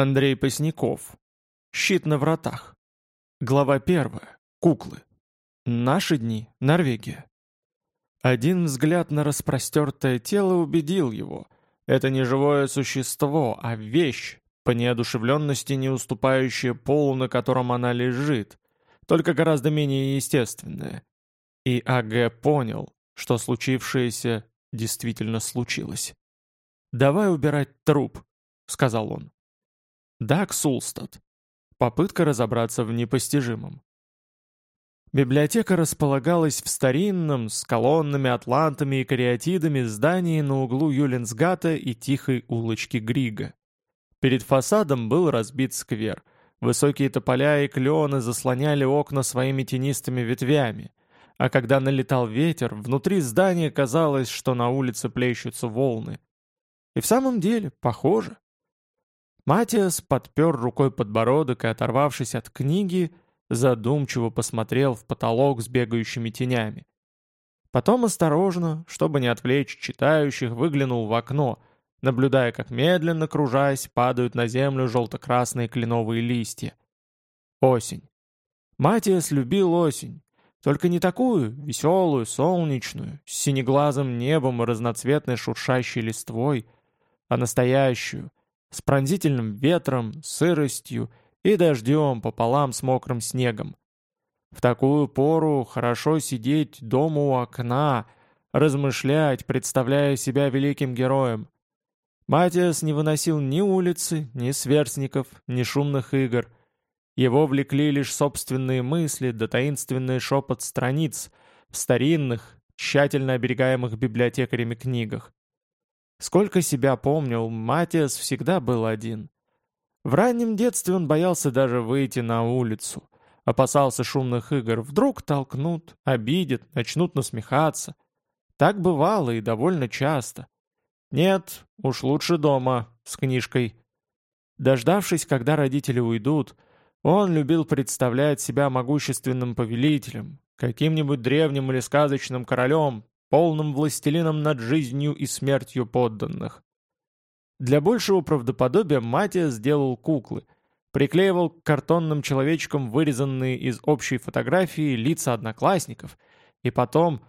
Андрей Посняков. Щит на вратах. Глава первая. Куклы. Наши дни. Норвегия. Один взгляд на распростертое тело убедил его. Это не живое существо, а вещь, по неодушевленности не уступающая полу, на котором она лежит, только гораздо менее естественная. И А.Г. понял, что случившееся действительно случилось. «Давай убирать труп», — сказал он. Даг Сулстад. Попытка разобраться в непостижимом. Библиотека располагалась в старинном, с колоннами, атлантами и кариатидами здании на углу Юленсгата и тихой улочки Грига. Перед фасадом был разбит сквер. Высокие тополя и клены заслоняли окна своими тенистыми ветвями. А когда налетал ветер, внутри здания казалось, что на улице плещутся волны. И в самом деле, похоже. Матиас подпер рукой подбородок и, оторвавшись от книги, задумчиво посмотрел в потолок с бегающими тенями. Потом осторожно, чтобы не отвлечь читающих, выглянул в окно, наблюдая, как медленно, кружась, падают на землю желто-красные кленовые листья. Осень. Матиас любил осень. Только не такую, веселую, солнечную, с синеглазым небом и разноцветной шуршащей листвой, а настоящую, с пронзительным ветром, сыростью и дождем пополам с мокрым снегом. В такую пору хорошо сидеть дома у окна, размышлять, представляя себя великим героем. Матиас не выносил ни улицы, ни сверстников, ни шумных игр. Его влекли лишь собственные мысли да таинственный шепот страниц в старинных, тщательно оберегаемых библиотекарями книгах. Сколько себя помнил, Матиас всегда был один. В раннем детстве он боялся даже выйти на улицу. Опасался шумных игр. Вдруг толкнут, обидят, начнут насмехаться. Так бывало и довольно часто. Нет, уж лучше дома, с книжкой. Дождавшись, когда родители уйдут, он любил представлять себя могущественным повелителем, каким-нибудь древним или сказочным королем, полным властелином над жизнью и смертью подданных. Для большего правдоподобия Матия сделал куклы, приклеивал к картонным человечкам вырезанные из общей фотографии лица одноклассников, и потом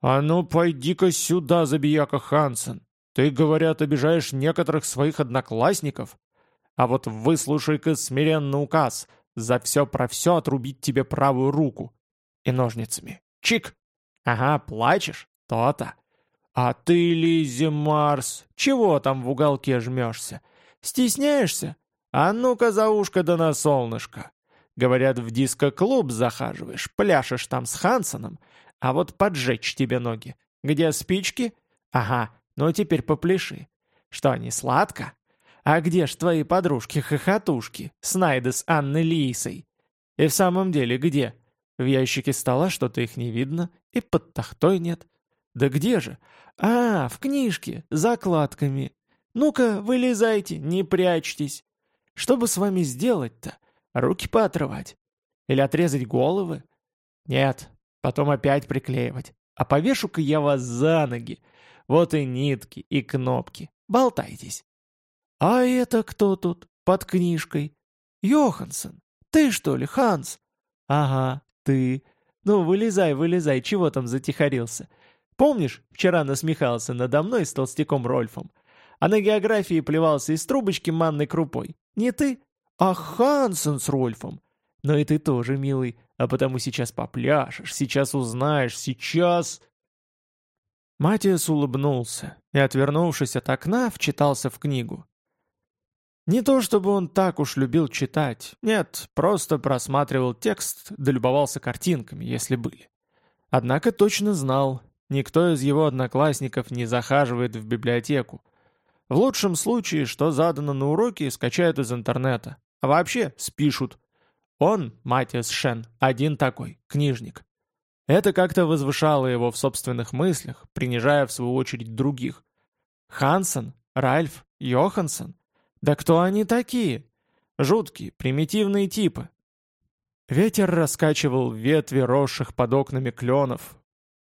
«А ну пойди-ка сюда, забияка Хансен! Ты, говорят, обижаешь некоторых своих одноклассников? А вот выслушай-ка смиренно указ за все про все отрубить тебе правую руку. И ножницами. Чик! Ага, плачешь? То-то. А ты, Лиззи Марс, чего там в уголке жмешься? Стесняешься? А ну-ка за ушко да на солнышко. Говорят, в диско-клуб захаживаешь, пляшешь там с Хансоном, а вот поджечь тебе ноги. Где спички? Ага, ну теперь попляши. Что, не сладко? А где ж твои подружки-хохотушки, Снайда с Анной Лисой? И в самом деле где? В ящике стола что-то их не видно, и под тахтой нет. «Да где же? А, в книжке, закладками. Ну-ка, вылезайте, не прячьтесь. Что бы с вами сделать-то? Руки поотрывать? Или отрезать головы? Нет, потом опять приклеивать. А повешу-ка я вас за ноги. Вот и нитки, и кнопки. Болтайтесь. А это кто тут, под книжкой? Йоханссон. Ты что ли, Ханс? Ага, ты. Ну, вылезай, вылезай, чего там затихарился? Помнишь, вчера насмехался надо мной с толстяком Рольфом? А на географии плевался из трубочки манной крупой. Не ты, а Хансен с Рольфом. Но и ты тоже, милый, а потому сейчас попляшешь, сейчас узнаешь, сейчас...» Матиас улыбнулся и, отвернувшись от окна, вчитался в книгу. Не то чтобы он так уж любил читать, нет, просто просматривал текст, долюбовался картинками, если были. Однако точно знал, Никто из его одноклассников не захаживает в библиотеку. В лучшем случае, что задано на уроке, скачают из интернета. А вообще спишут. Он, Матиас Шен, один такой, книжник. Это как-то возвышало его в собственных мыслях, принижая в свою очередь других. Хансен, Ральф, Йоханссон. Да кто они такие? Жуткие, примитивные типы. Ветер раскачивал ветви росших под окнами кленов,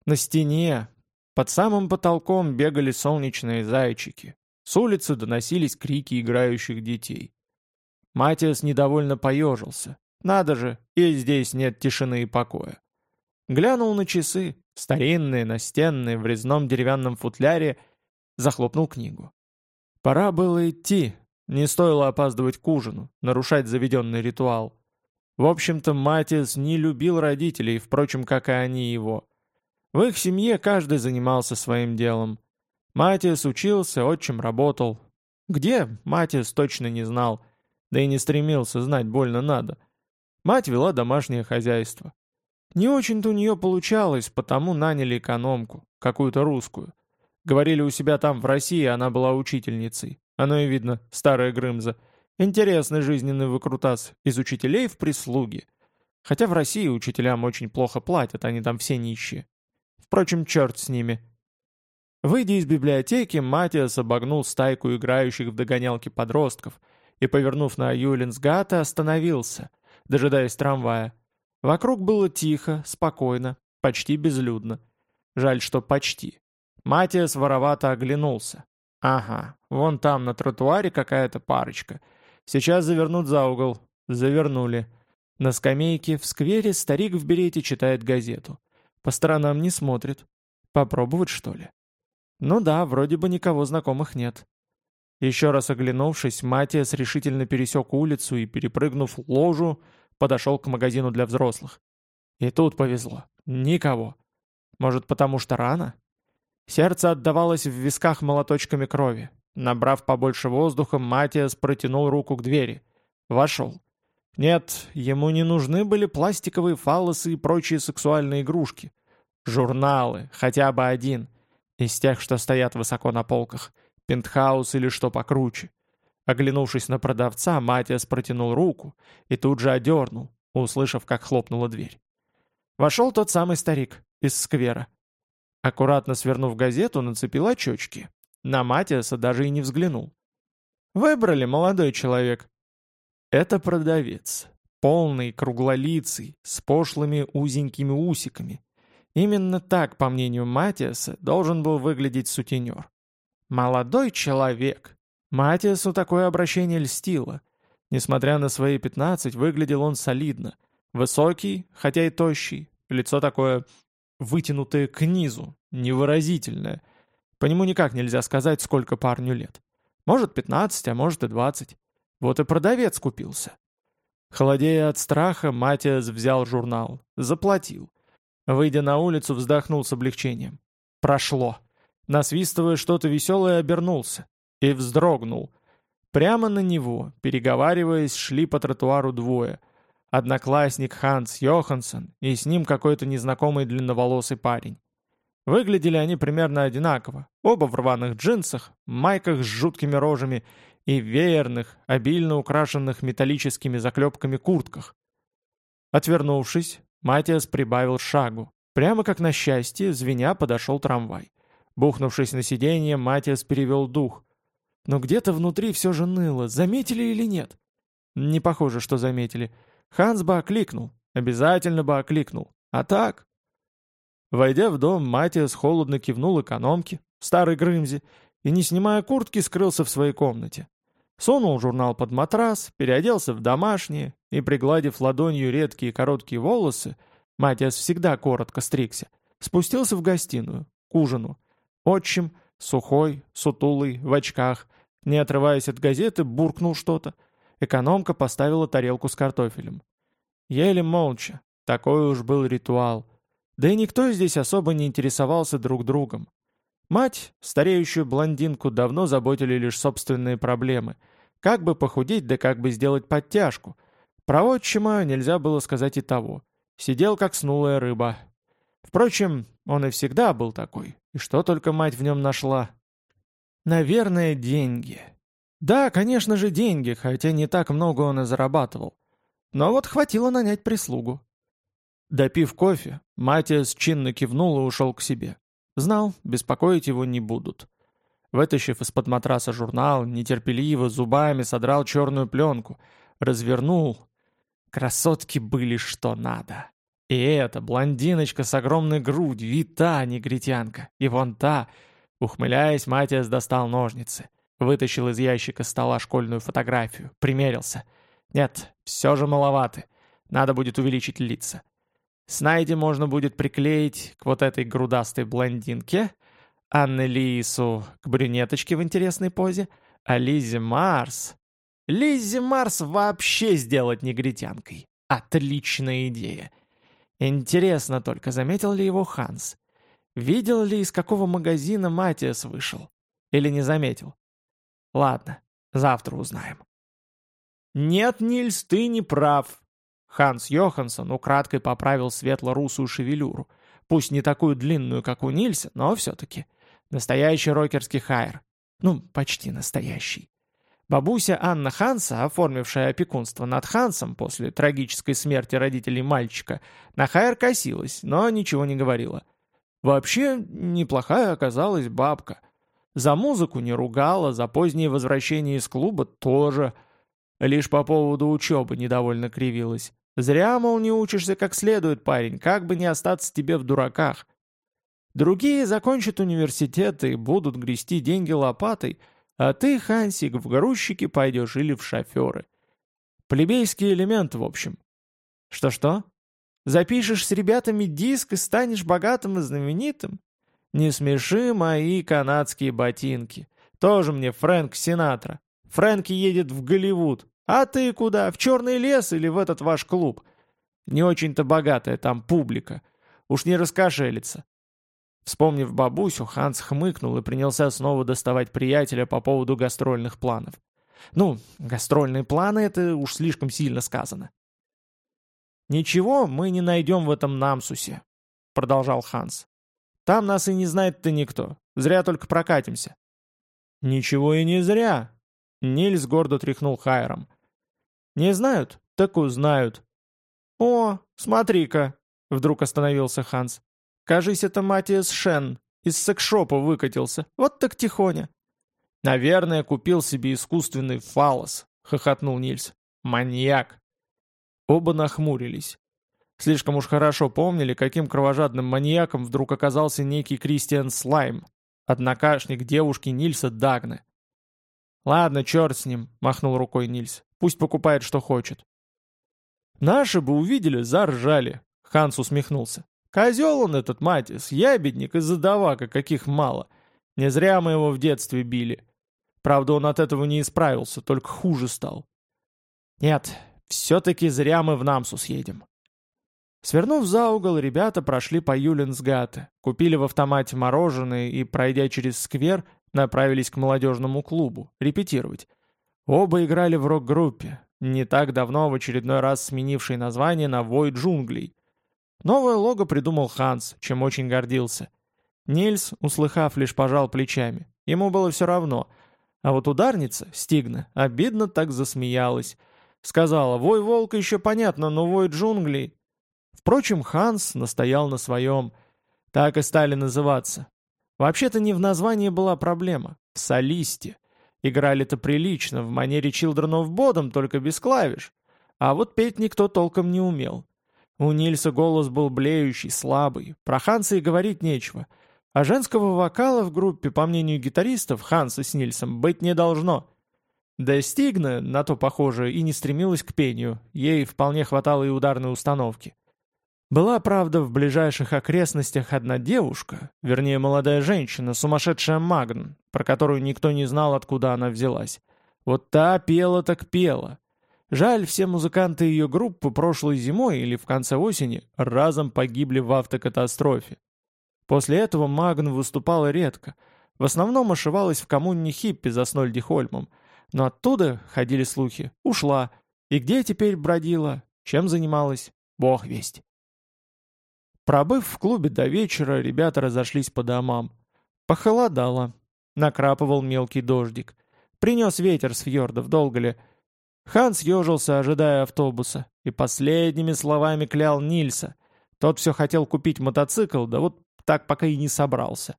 на стене, под самым потолком бегали солнечные зайчики. С улицы доносились крики играющих детей. Матиас недовольно поежился. Надо же, и здесь нет тишины и покоя. Глянул на часы, старинные, настенные, в резном деревянном футляре, захлопнул книгу. Пора было идти, не стоило опаздывать к ужину, нарушать заведенный ритуал. В общем-то, Матиас не любил родителей, впрочем, как и они его. В их семье каждый занимался своим делом. Матиас учился, отчим работал. Где, Матиас точно не знал, да и не стремился знать больно надо. Мать вела домашнее хозяйство. Не очень-то у нее получалось, потому наняли экономку, какую-то русскую. Говорили у себя там, в России, она была учительницей. Оно и видно, старая Грымза. Интересный жизненный выкрутас из учителей в прислуги. Хотя в России учителям очень плохо платят, они там все нищие. Впрочем, черт с ними. Выйдя из библиотеки, Матиас обогнул стайку играющих в догонялки подростков и, повернув на Юлинсгата, остановился, дожидаясь трамвая. Вокруг было тихо, спокойно, почти безлюдно. Жаль, что почти. Матиас воровато оглянулся. Ага, вон там на тротуаре какая-то парочка. Сейчас завернут за угол. Завернули. На скамейке в сквере старик в берете читает газету. По сторонам не смотрит. Попробовать, что ли? Ну да, вроде бы никого знакомых нет. Еще раз оглянувшись, Матиас решительно пересек улицу и, перепрыгнув ложу, подошел к магазину для взрослых. И тут повезло. Никого. Может, потому что рано? Сердце отдавалось в висках молоточками крови. Набрав побольше воздуха, Матиас протянул руку к двери. Вошел. Нет, ему не нужны были пластиковые фаллосы и прочие сексуальные игрушки. Журналы, хотя бы один. Из тех, что стоят высоко на полках. Пентхаус или что покруче. Оглянувшись на продавца, Матиас протянул руку и тут же одернул, услышав, как хлопнула дверь. Вошел тот самый старик из сквера. Аккуратно свернув газету, нацепил очечки. На Матиаса даже и не взглянул. «Выбрали, молодой человек». Это продавец. Полный, круглолицый, с пошлыми узенькими усиками. Именно так, по мнению Матиаса, должен был выглядеть сутенер. «Молодой человек». Матиасу такое обращение льстило. Несмотря на свои пятнадцать, выглядел он солидно. Высокий, хотя и тощий, лицо такое вытянутое к низу, невыразительное. По нему никак нельзя сказать, сколько парню лет. Может, 15, а может и 20. Вот и продавец купился. Холодея от страха, Матиас взял журнал. Заплатил. Выйдя на улицу, вздохнул с облегчением. Прошло. Насвистывая что-то веселое, обернулся. И вздрогнул. Прямо на него, переговариваясь, шли по тротуару двое — одноклассник Ханс Йоханссон и с ним какой-то незнакомый длинноволосый парень. Выглядели они примерно одинаково, оба в рваных джинсах, майках с жуткими рожами и веерных, обильно украшенных металлическими заклепками куртках. Отвернувшись, Матиас прибавил шагу. Прямо как на счастье, звеня подошел трамвай. Бухнувшись на сиденье, Матиас перевел дух. Но где-то внутри все же ныло, заметили или нет? Не похоже, что заметили. Ханс бы окликнул, обязательно бы окликнул. А так... Войдя в дом, Матиас холодно кивнул экономке, старой Грымзе, и, не снимая куртки, скрылся в своей комнате. Сунул журнал под матрас, переоделся в домашнее и, пригладив ладонью редкие короткие волосы, Матиас всегда коротко стригся, спустился в гостиную, к ужину. Отчим, сухой, сутулый, в очках, не отрываясь от газеты, буркнул что-то — Экономка поставила тарелку с картофелем. Ели молча. Такой уж был ритуал. Да и никто здесь особо не интересовался друг другом. Мать, стареющую блондинку, давно заботили лишь собственные проблемы. Как бы похудеть, да как бы сделать подтяжку. Про отчима нельзя было сказать и того. Сидел как снулая рыба. Впрочем, он и всегда был такой. И что только мать в нем нашла? Наверное, деньги. Да, конечно же, деньги, хотя не так много он и зарабатывал. Но вот хватило нанять прислугу. Допив кофе, Матиас чинно кивнул и ушел к себе. Знал, беспокоить его не будут. Вытащив из-под матраса журнал, нетерпеливо зубами содрал черную пленку, развернул. Красотки были что надо. И эта блондиночка с огромной грудью, и та негритянка, и вон та. Ухмыляясь, Матиас достал ножницы. Вытащил из ящика стола школьную фотографию, примерился. Нет, все же маловаты. Надо будет увеличить лица. Снайди можно будет приклеить к вот этой грудастой блондинке, Анне Лису к брюнеточке в интересной позе, а Лизе Марс... Лизе Марс вообще сделать негритянкой. Отличная идея. Интересно только, заметил ли его Ханс? Видел ли, из какого магазина Матиас вышел? Или не заметил? Ладно, завтра узнаем. «Нет, Нильс, ты не прав», Ханс Йоханссон украдкой поправил светло-русую шевелюру. Пусть не такую длинную, как у Нильса, но все-таки. Настоящий рокерский хайр. Ну, почти настоящий. Бабуся Анна Ханса, оформившая опекунство над Хансом после трагической смерти родителей мальчика, на хайр косилась, но ничего не говорила. Вообще, неплохая оказалась бабка. За музыку не ругала, за позднее возвращение из клуба тоже. Лишь по поводу учебы недовольно кривилась. Зря, мол, не учишься как следует, парень, как бы не остаться тебе в дураках. Другие закончат университет и будут грести деньги лопатой, а ты, Хансик, в грузчики пойдешь или в шоферы. Плебейский элемент, в общем. Что-что? Запишешь с ребятами диск и станешь богатым и знаменитым? Не смеши мои канадские ботинки. Тоже мне Фрэнк Синатра. Фрэнки едет в Голливуд. А ты куда? В черный лес или в этот ваш клуб? Не очень-то богатая там публика. Уж не раскошелится. Вспомнив бабусю, Ханс хмыкнул и принялся снова доставать приятеля по поводу гастрольных планов. Ну, гастрольные планы — это уж слишком сильно сказано. «Ничего мы не найдем в этом Намсусе», — продолжал Ханс. «Там нас и не знает-то никто. Зря только прокатимся». «Ничего и не зря», — Нильс гордо тряхнул Хайером. «Не знают? Так узнают». «О, смотри-ка!» — вдруг остановился Ханс. «Кажись, это Матиас Шен. Из секшопа выкатился. Вот так тихоня». «Наверное, купил себе искусственный фалос», — хохотнул Нильс. «Маньяк». Оба нахмурились. Слишком уж хорошо помнили, каким кровожадным маньяком вдруг оказался некий Кристиан Слайм, однокашник девушки Нильса Дагны. «Ладно, черт с ним», — махнул рукой Нильс. Пусть покупает, что хочет». «Наши бы увидели, заржали», — Ханс усмехнулся. «Козел он этот, Матис, ябедник и задавака, каких мало. Не зря мы его в детстве били. Правда, он от этого не исправился, только хуже стал». «Нет, все-таки зря мы в Намсу съедем». Свернув за угол, ребята прошли по Юлинсгате, купили в автомате мороженое и, пройдя через сквер, направились к молодежному клубу, репетировать. Оба играли в рок-группе, не так давно в очередной раз сменившей название на «Вой джунглей». Новое лого придумал Ханс, чем очень гордился. Нильс, услыхав, лишь пожал плечами. Ему было все равно. А вот ударница, Стигна, обидно так засмеялась. Сказала, вой волка еще понятно, но вой джунглей... Впрочем, Ханс настоял на своем. Так и стали называться. Вообще-то не в названии была проблема, в солисте. Играли-то прилично, в манере Children of Bodom, только без клавиш. А вот петь никто толком не умел. У Нильса голос был блеющий, слабый, про Ханса и говорить нечего. А женского вокала в группе, по мнению гитаристов, Ханса с Нильсом, быть не должно. Да Стигна, на то похоже, и не стремилась к пению, ей вполне хватало и ударной установки. Была, правда, в ближайших окрестностях одна девушка, вернее, молодая женщина, сумасшедшая Магн, про которую никто не знал, откуда она взялась. Вот та пела так пела. Жаль, все музыканты ее группы прошлой зимой или в конце осени разом погибли в автокатастрофе. После этого Магн выступала редко. В основном ошивалась в коммуне хиппи за Снольдихольмом. Но оттуда, ходили слухи, ушла. И где теперь бродила? Чем занималась? Бог весть. Пробыв в клубе до вечера, ребята разошлись по домам. Похолодало. Накрапывал мелкий дождик. Принес ветер с фьордов, долго ли. Ханс ежился, ожидая автобуса, и последними словами клял Нильса. Тот все хотел купить мотоцикл, да вот так пока и не собрался.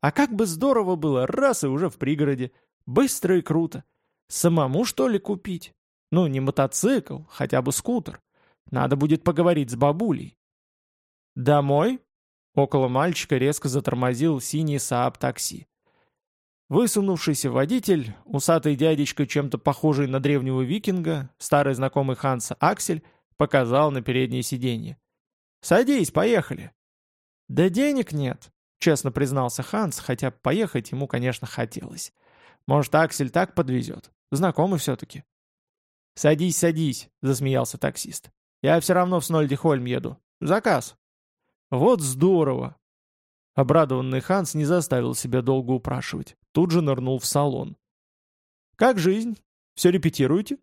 А как бы здорово было, раз и уже в пригороде. Быстро и круто. Самому, что ли, купить? Ну, не мотоцикл, хотя бы скутер. Надо будет поговорить с бабулей. «Домой?» Около мальчика резко затормозил синий Saab такси. Высунувшийся водитель, усатый дядечка, чем-то похожий на древнего викинга, старый знакомый Ханса Аксель, показал на переднее сиденье. «Садись, поехали!» «Да денег нет», — честно признался Ханс, хотя поехать ему, конечно, хотелось. «Может, Аксель так подвезет? Знакомый все-таки». «Садись, садись», — засмеялся таксист. «Я все равно в Снольдихольм еду. Заказ». «Вот здорово!» Обрадованный Ханс не заставил себя долго упрашивать. Тут же нырнул в салон. «Как жизнь? Все репетируете?»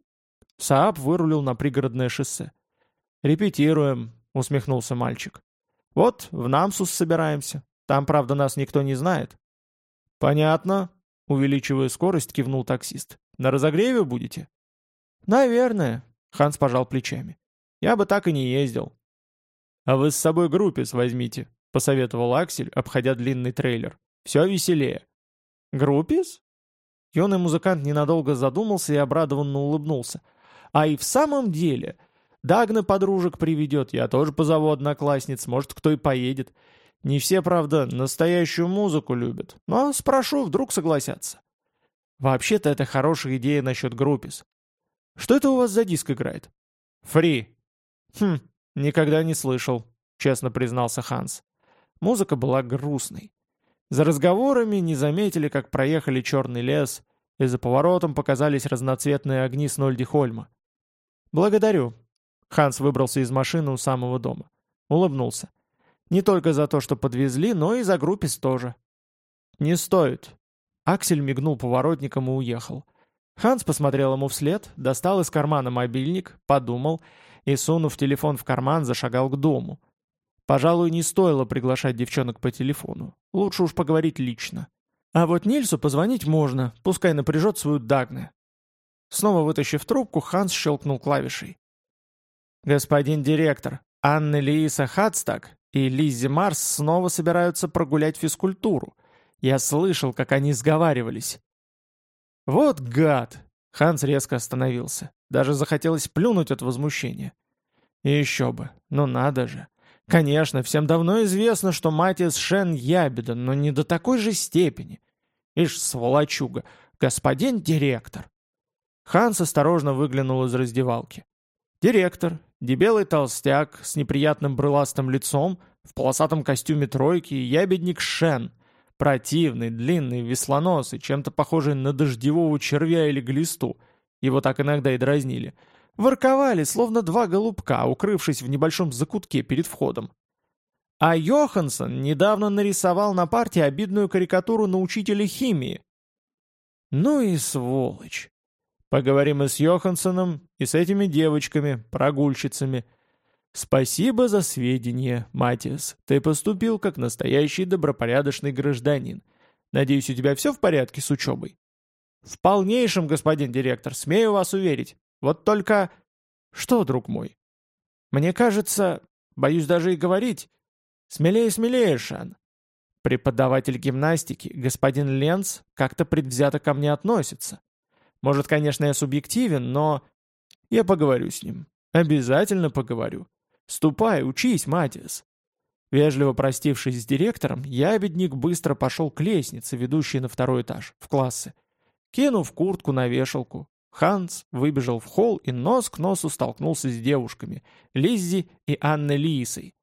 Сааб вырулил на пригородное шоссе. «Репетируем», — усмехнулся мальчик. «Вот, в Намсус собираемся. Там, правда, нас никто не знает». «Понятно», — увеличивая скорость, кивнул таксист. «На разогреве будете?» «Наверное», — Ханс пожал плечами. «Я бы так и не ездил». «А вы с собой группис возьмите», — посоветовал Аксель, обходя длинный трейлер. «Все веселее». «Группис?» Юный музыкант ненадолго задумался и обрадованно улыбнулся. «А и в самом деле...» Дагна подружек приведет, я тоже позову одноклассниц, может, кто и поедет. Не все, правда, настоящую музыку любят, но спрошу, вдруг согласятся. Вообще-то это хорошая идея насчет группис. Что это у вас за диск играет? Фри. Хм, никогда не слышал, честно признался Ханс. Музыка была грустной. За разговорами не заметили, как проехали черный лес, и за поворотом показались разноцветные огни Снольдихольма. «Благодарю». Ханс выбрался из машины у самого дома. Улыбнулся. «Не только за то, что подвезли, но и за группис тоже». «Не стоит». Аксель мигнул поворотником и уехал. Ханс посмотрел ему вслед, достал из кармана мобильник, подумал и, сунув телефон в карман, зашагал к дому. Пожалуй, не стоило приглашать девчонок по телефону. Лучше уж поговорить лично. А вот Нильсу позвонить можно, пускай напряжет свою Дагне. Снова вытащив трубку, Ханс щелкнул клавишей. «Господин директор, Анна Лииса Хадстаг и Лиззи Марс снова собираются прогулять физкультуру. Я слышал, как они сговаривались». «Вот гад!» Ханс резко остановился. Даже захотелось плюнуть от возмущения. И еще бы, ну надо же. Конечно, всем давно известно, что Матиас Шен ябеда, но не до такой же степени. Ишь, сволочуга, господин директор. Ханс осторожно выглянул из раздевалки. Директор, дебелый толстяк с неприятным брыластым лицом, в полосатом костюме тройки ябедник Шен, противный, длинный, веслоносый, чем-то похожий на дождевого червя или глисту, его так иногда и дразнили — ворковали, словно два голубка, укрывшись в небольшом закутке перед входом. А Йоханссон недавно нарисовал на парте обидную карикатуру на учителя химии. Ну и сволочь. Поговорим и с Йоханссоном, и с этими девочками, прогульщицами. Спасибо за сведения, Матиас. Ты поступил как настоящий добропорядочный гражданин. Надеюсь, у тебя все в порядке с учебой? В полнейшем, господин директор, смею вас уверить. Вот только... Что, друг мой? Мне кажется, боюсь даже и говорить. Смелее, смелее, Шан. Преподаватель гимнастики, господин Ленц, как-то предвзято ко мне относится. Может, конечно, я субъективен, но... Я поговорю с ним. Обязательно поговорю. Ступай, учись, Матиас. Вежливо простившись с директором, ябедник быстро пошел к лестнице, ведущей на второй этаж, в классы. Кинув куртку на вешалку, Ханс выбежал в холл и нос к носу столкнулся с девушками, Лиззи и Анной Лиисой.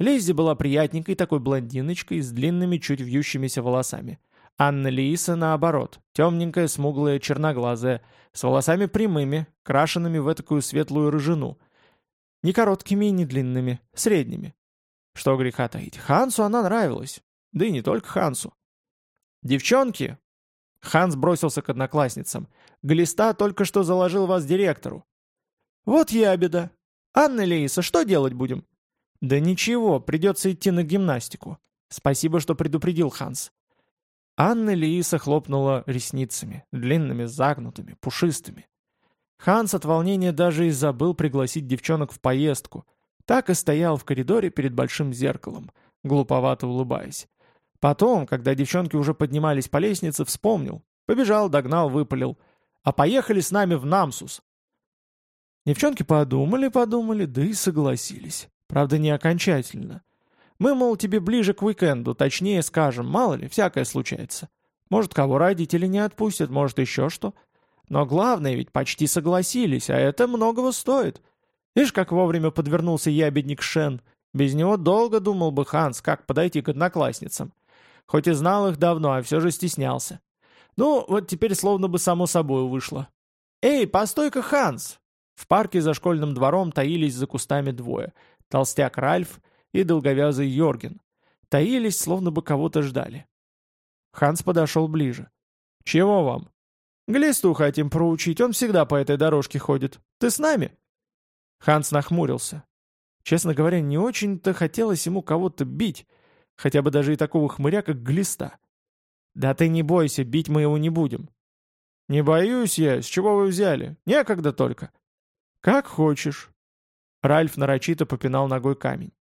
Лиззи была приятненькой такой блондиночкой с длинными, чуть вьющимися волосами. Анна Лииса, наоборот, темненькая, смуглая, черноглазая, с волосами прямыми, крашенными в такую светлую рыжину. Не короткими и не длинными, средними. Что греха таить, Хансу она нравилась. Да и не только Хансу. «Девчонки!» Ханс бросился к одноклассницам. Глиста только что заложил вас директору». «Вот я беда. Анна Лейса, что делать будем?» «Да ничего, придется идти на гимнастику. Спасибо, что предупредил Ханс». Анна Лииса хлопнула ресницами, длинными, загнутыми, пушистыми. Ханс от волнения даже и забыл пригласить девчонок в поездку. Так и стоял в коридоре перед большим зеркалом, глуповато улыбаясь. Потом, когда девчонки уже поднимались по лестнице, вспомнил. Побежал, догнал, выпалил — а поехали с нами в Намсус». Девчонки подумали-подумали, да и согласились. Правда, не окончательно. Мы, мол, тебе ближе к уикенду, точнее скажем, мало ли, всякое случается. Может, кого родители не отпустят, может, еще что. Но главное ведь почти согласились, а это многого стоит. Видишь, как вовремя подвернулся ябедник Шен. Без него долго думал бы Ханс, как подойти к одноклассницам. Хоть и знал их давно, а все же стеснялся. Ну, вот теперь словно бы само собой вышло. «Эй, постой-ка, Ханс!» В парке за школьным двором таились за кустами двое. Толстяк Ральф и долговязый Йорген. Таились, словно бы кого-то ждали. Ханс подошел ближе. «Чего вам?» «Глисту хотим проучить, он всегда по этой дорожке ходит. Ты с нами?» Ханс нахмурился. Честно говоря, не очень-то хотелось ему кого-то бить, хотя бы даже и такого хмыря, как Глиста. «Да ты не бойся, бить мы его не будем». «Не боюсь я, с чего вы взяли? Некогда только». «Как хочешь». Ральф нарочито попинал ногой камень.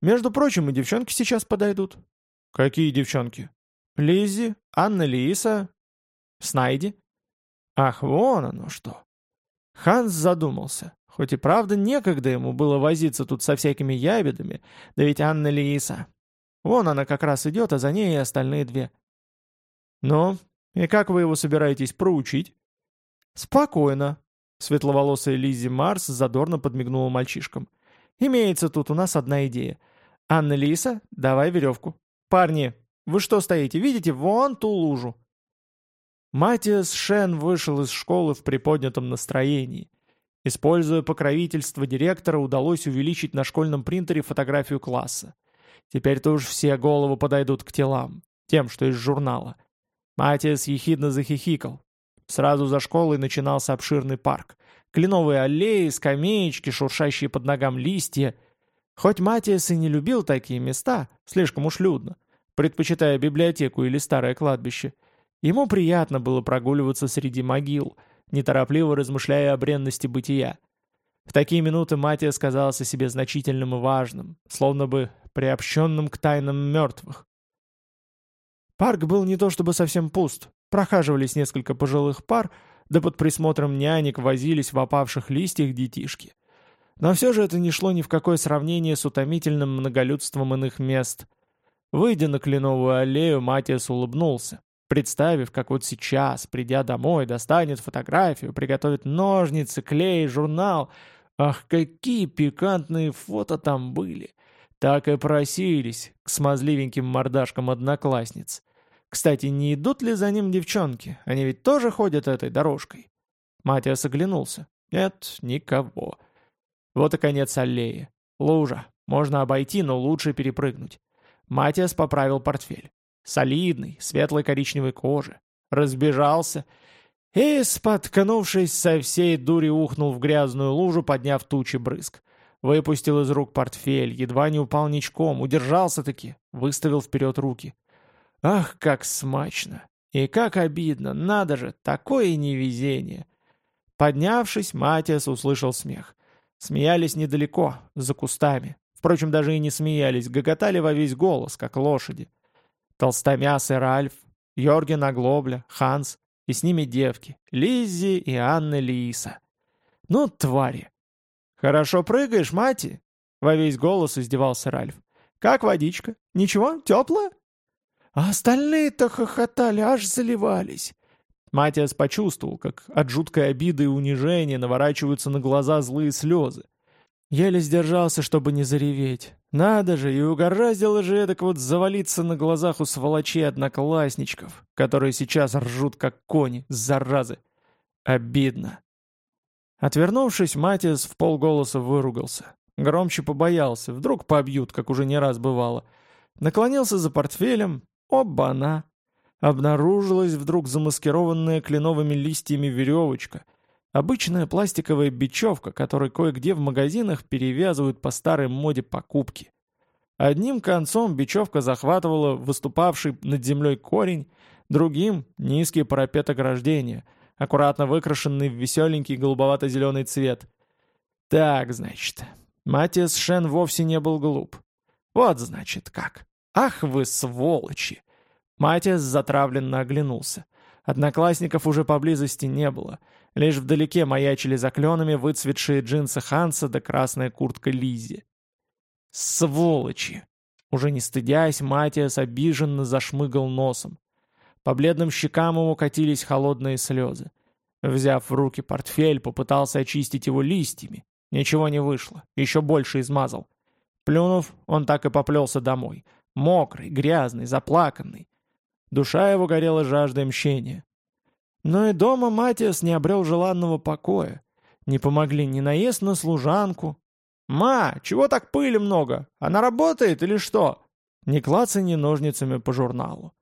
«Между прочим, и девчонки сейчас подойдут». «Какие девчонки?» «Лиззи, Анна Лииса, Снайди». «Ах, вон оно что». Ханс задумался. Хоть и правда некогда ему было возиться тут со всякими ябедами, да ведь Анна Лииса. Вон она как раз идет, а за ней и остальные две. «Ну, и как вы его собираетесь проучить?» «Спокойно», Светловолосая Лиззи Марс задорно подмигнула мальчишкам. «Имеется тут у нас одна идея. Анна Лиса, давай веревку. Парни, вы что стоите, видите вон ту лужу?» Матиас Шен вышел из школы в приподнятом настроении. Используя покровительство директора, удалось увеличить на школьном принтере фотографию класса. Теперь-то уж все головы подойдут к телам, тем, что из журнала. Матиас ехидно захихикал. Сразу за школой начинался обширный парк. Кленовые аллеи, скамеечки, шуршащие под ногам листья. Хоть Матиас и не любил такие места, слишком уж людно, предпочитая библиотеку или старое кладбище, ему приятно было прогуливаться среди могил, неторопливо размышляя о бренности бытия. В такие минуты Матиас казался себе значительным и важным, словно бы приобщенным к тайнам мертвых. Парк был не то чтобы совсем пуст, Прохаживались несколько пожилых пар, да под присмотром нянек возились в опавших листьях детишки. Но все же это не шло ни в какое сравнение с утомительным многолюдством иных мест. Выйдя на кленовую аллею, Матиас улыбнулся, представив, как вот сейчас, придя домой, достанет фотографию, приготовит ножницы, клей, журнал. Ах, какие пикантные фото там были! Так и просились к смазливеньким мордашкам одноклассниц. Кстати, не идут ли за ним девчонки? Они ведь тоже ходят этой дорожкой. Матиас оглянулся. Нет, никого. Вот и конец аллеи. Лужа. Можно обойти, но лучше перепрыгнуть. Матиас поправил портфель. Солидный, светлой коричневой кожи. Разбежался. И, споткнувшись, со всей дури ухнул в грязную лужу, подняв тучи брызг. Выпустил из рук портфель, едва не упал ничком, удержался-таки, выставил вперед руки. Ах, как смачно! И как обидно, надо же, такое невезение! Поднявшись, Матиас услышал смех. Смеялись недалеко, за кустами. Впрочем, даже и не смеялись, гоготали во весь голос, как лошади. Толстомясый Ральф, Йорген Оглобля, Ханс, и с ними девки, Лиззи и Анна Лииса. Ну, твари! «Хорошо прыгаешь, мати?» — во весь голос издевался Ральф. «Как водичка? Ничего, теплая?» А остальные-то хохотали, аж заливались. Матиас почувствовал, как от жуткой обиды и унижения наворачиваются на глаза злые слезы. Еле сдержался, чтобы не зареветь. Надо же, и угораздило же эдак вот завалиться на глазах у сволочей одноклассничков, которые сейчас ржут как кони, заразы. Обидно. Отвернувшись, Матиас в полголоса выругался. Громче побоялся, вдруг побьют, как уже не раз бывало. Наклонился за портфелем, Оба-на! Обнаружилась вдруг замаскированная кленовыми листьями веревочка. Обычная пластиковая бечевка, которой кое-где в магазинах перевязывают по старой моде покупки. Одним концом бечевка захватывала выступавший над землей корень, другим — низкий парапет ограждения, аккуратно выкрашенный в веселенький голубовато-зеленый цвет. Так, значит, Матиас Шен вовсе не был глуп. Вот, значит, как. «Ах вы сволочи!» Матиас затравленно оглянулся. Одноклассников уже поблизости не было. Лишь вдалеке маячили за выцветшие джинсы Ханса да красная куртка Лизи. «Сволочи!» Уже не стыдясь, Матиас обиженно зашмыгал носом. по бледным щекам ему катились холодные слезы. Взяв в руки портфель, попытался очистить его листьями. Ничего не вышло, еще больше измазал. Плюнув, он так и поплелся домой. Мокрый, грязный, заплаканный. Душа его горела жаждой мщения. Но и дома Матиас не обрел желанного покоя. Не помогли ни наезд на служанку. «Ма, чего так пыли много? Она работает или что?» Ни клацай ни ножницами по журналу.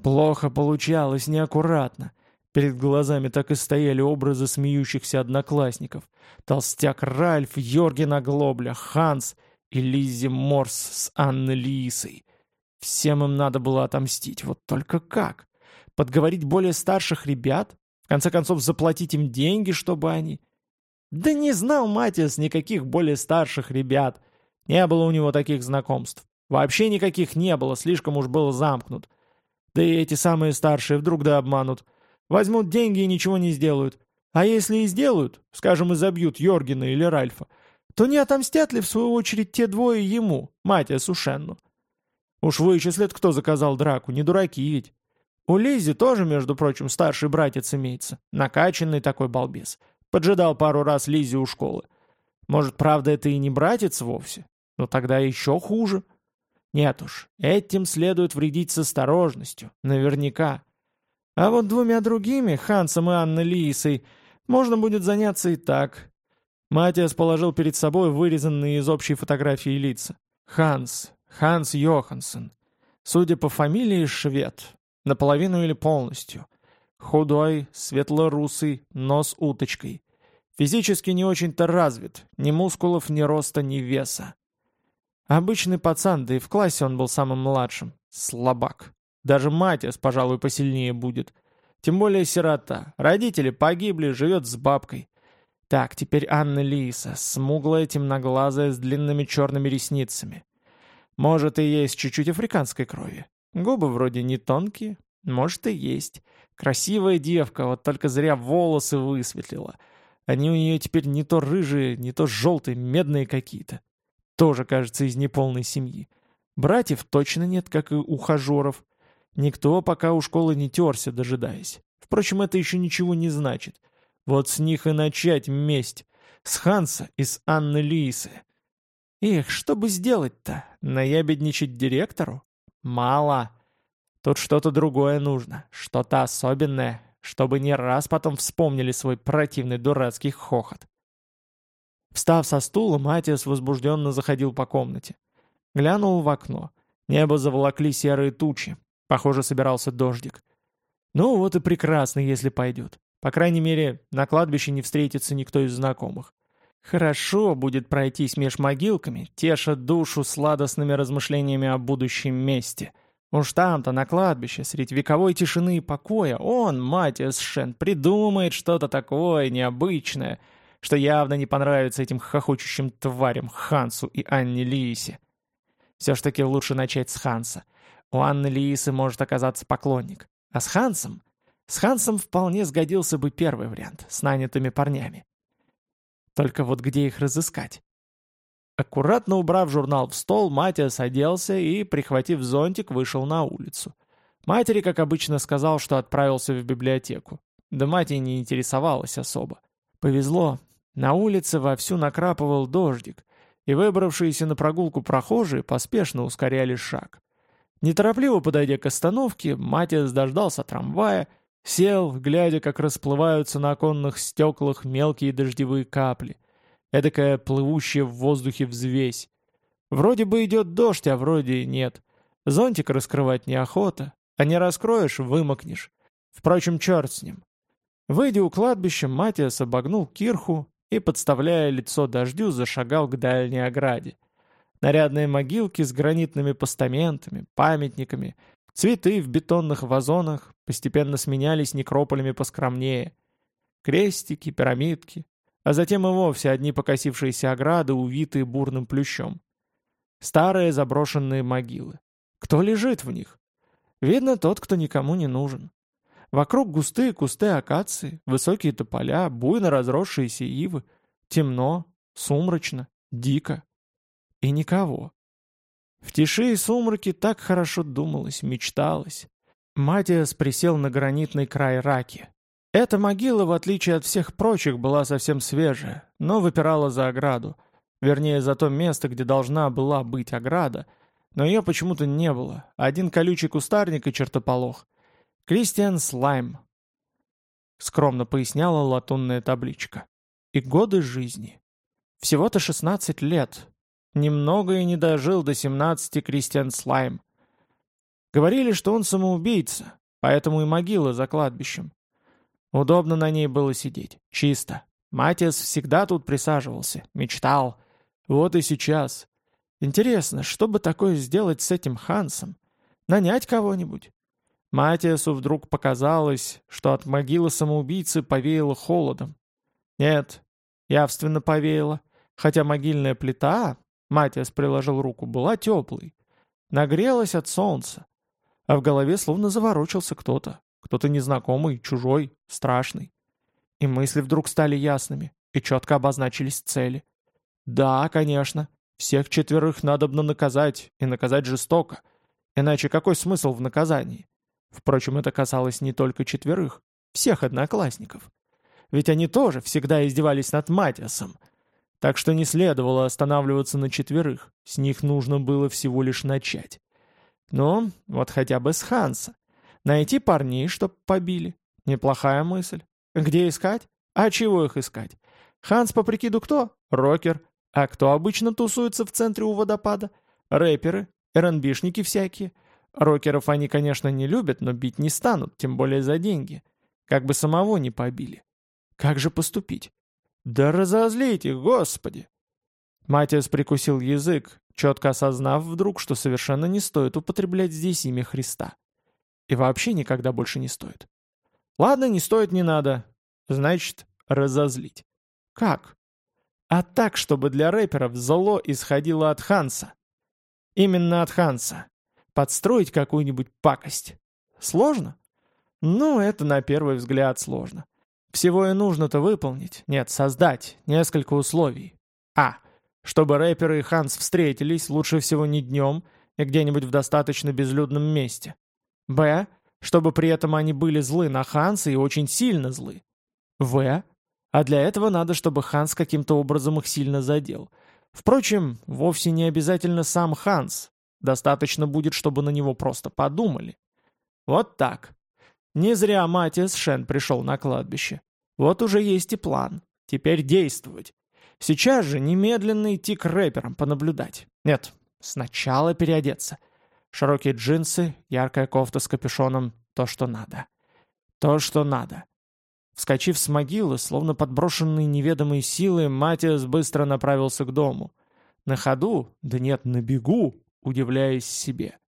Плохо получалось, неаккуратно. Перед глазами так и стояли образы смеющихся одноклассников. Толстяк Ральф, Йорген Оглобля, Ханс и Лиззи Морс с Анной Лисой. Всем им надо было отомстить, вот только как? Подговорить более старших ребят? В конце концов, заплатить им деньги, чтобы они... Да не знал Матиас никаких более старших ребят. Не было у него таких знакомств. Вообще никаких не было, слишком уж был замкнут. Да и эти самые старшие вдруг да обманут. Возьмут деньги и ничего не сделают. А если и сделают, скажем, и забьют Йоргена или Ральфа, то не отомстят ли в свою очередь те двое ему, Матиасу Шенну? Уж вычислят, кто заказал драку, не дураки ведь. У Лизи тоже, между прочим, старший братец имеется. Накачанный такой балбес. Поджидал пару раз Лизи у школы. Может, правда, это и не братец вовсе? Но тогда еще хуже. Нет уж, этим следует вредить с осторожностью, наверняка. А вот двумя другими, Хансом и Анной Лиисой, можно будет заняться и так. Матиас положил перед собой вырезанные из общей фотографии лица. Ханс, Ханс Йоханссон. Судя по фамилии, швед. Наполовину или полностью. Худой, светло-русый, нос уточкой. Физически не очень-то развит. Ни мускулов, ни роста, ни веса. Обычный пацан, да и в классе он был самым младшим. Слабак. Даже Матиас, пожалуй, посильнее будет. Тем более сирота. Родители погибли, живет с бабкой. Так, теперь Анна Лиса, смуглая, темноглазая, с длинными черными ресницами. Может, и есть чуть-чуть африканской крови. Губы вроде не тонкие, может и есть. Красивая девка, вот только зря волосы высветлила. Они у нее теперь не то рыжие, не то желтые, медные какие-то. Тоже, кажется, из неполной семьи. Братьев точно нет, как и ухажеров. Никто пока у школы не терся, дожидаясь. Впрочем, это еще ничего не значит. Вот с них и начать месть. С Ханса и с Анны Лисы. Эх, что бы сделать-то? Наябедничать директору? Мало. Тут что-то другое нужно, что-то особенное, чтобы не раз потом вспомнили свой противный дурацкий хохот. Встав со стула, Матиас возбужденно заходил по комнате. Глянул в окно. Небо заволокли серые тучи. Похоже, собирался дождик. Ну вот и прекрасно, если пойдет. По крайней мере, на кладбище не встретится никто из знакомых. Хорошо будет пройтись меж могилками, теша душу сладостными размышлениями о будущем месте. Уж там-то, на кладбище, среди вековой тишины и покоя, он, Матиас Шен, придумает что-то такое необычное, что явно не понравится этим хохочущим тварям Хансу и Анне Лиисе. Все ж таки лучше начать с Ханса — у Анны Лиисы может оказаться поклонник. А с Хансом? С Хансом вполне сгодился бы первый вариант, с нанятыми парнями. Только вот где их разыскать? Аккуратно убрав журнал в стол, Матиас оделся и, прихватив зонтик, вышел на улицу. Матери, как обычно, сказал, что отправился в библиотеку. Да мать и не интересовалась особо. Повезло. На улице вовсю накрапывал дождик, и выбравшиеся на прогулку прохожие поспешно ускоряли шаг. Неторопливо подойдя к остановке, Матиас дождался трамвая, сел, глядя, как расплываются на оконных стеклах мелкие дождевые капли. Эдакая плывущая в воздухе взвесь. Вроде бы идет дождь, а вроде и нет. Зонтик раскрывать неохота, а не раскроешь — вымокнешь. Впрочем, черт с ним. Выйдя у кладбища, Матиас обогнул кирху и, подставляя лицо дождю, зашагал к дальней ограде. Нарядные могилки с гранитными постаментами, памятниками, цветы в бетонных вазонах постепенно сменялись некрополями поскромнее. Крестики, пирамидки, а затем и вовсе одни покосившиеся ограды, увитые бурным плющом. Старые заброшенные могилы. Кто лежит в них? Видно, тот, кто никому не нужен. Вокруг густые кусты акации, высокие тополя, буйно разросшиеся ивы. Темно, сумрачно, дико. И никого. В тиши и сумраке так хорошо думалось, мечталось. Матиас присел на гранитный край раки. Эта могила, в отличие от всех прочих, была совсем свежая, но выпирала за ограду. Вернее, за то место, где должна была быть ограда, но ее почему-то не было. Один колючий кустарник и чертополох. «Кристиан Слайм», — скромно поясняла латунная табличка. «И годы жизни. Всего-то 16 лет. Немного и не дожил до 17 Кристиан Слайм. Говорили, что он самоубийца, поэтому и могила за кладбищем. Удобно на ней было сидеть. Чисто. Матиас всегда тут присаживался, мечтал. Вот и сейчас. Интересно, что бы такое сделать с этим Хансом? Нанять кого-нибудь? Матиасу вдруг показалось, что от могилы самоубийцы повеяло холодом. Нет, явственно повеяло, хотя могильная плита, Матиас приложил руку, была теплой. Нагрелась от солнца, а в голове словно заворочился кто-то. Кто-то незнакомый, чужой, страшный. И мысли вдруг стали ясными, и четко обозначились цели. Да, конечно, всех четверых надобно наказать, и наказать жестоко. Иначе какой смысл в наказании? Впрочем, это касалось не только четверых, всех одноклассников. Ведь они тоже всегда издевались над Матиасом. Так что не следовало останавливаться на четверых, с них нужно было всего лишь начать. Ну, вот хотя бы с Ханса. Найти парней, чтоб побили. Неплохая мысль. Где искать? А чего их искать? Ханс по прикиду кто? Рокер. А кто обычно тусуется в центре у водопада? Рэперы, РНБшники всякие. Рокеров они, конечно, не любят, но бить не станут, тем более за деньги. Как бы самого не побили. Как же поступить? Да разозлить их, господи! Матиас прикусил язык, четко осознав вдруг, что совершенно не стоит употреблять здесь имя Христа. И вообще никогда больше не стоит. Ладно, не стоит, не надо. Значит, разозлить. Как? А так, чтобы для рэперов зло исходило от Ханса. Именно от Ханса. Подстроить какую-нибудь пакость. Сложно? Ну, это на первый взгляд сложно. Всего и нужно-то выполнить, нет, создать несколько условий. А. Чтобы рэперы и Ханс встретились, лучше всего не днем и где-нибудь в достаточно безлюдном месте. Б. Чтобы при этом они были злы на Ханса и очень сильно злы. В. А для этого надо, чтобы Ханс каким-то образом их сильно задел. Впрочем, вовсе не обязательно сам Ханс. Достаточно будет, чтобы на него просто подумали. Вот так. Не зря Матиас Шен пришел на кладбище. Вот уже есть и план. Теперь действовать. Сейчас же немедленно идти к рэперам понаблюдать. Нет, сначала переодеться. Широкие джинсы, яркая кофта с капюшоном — то, что надо. То, что надо. Вскочив с могилы, словно подброшенный неведомой силой, Матиас быстро направился к дому. На ходу, да нет, на бегу, удивляясь себе.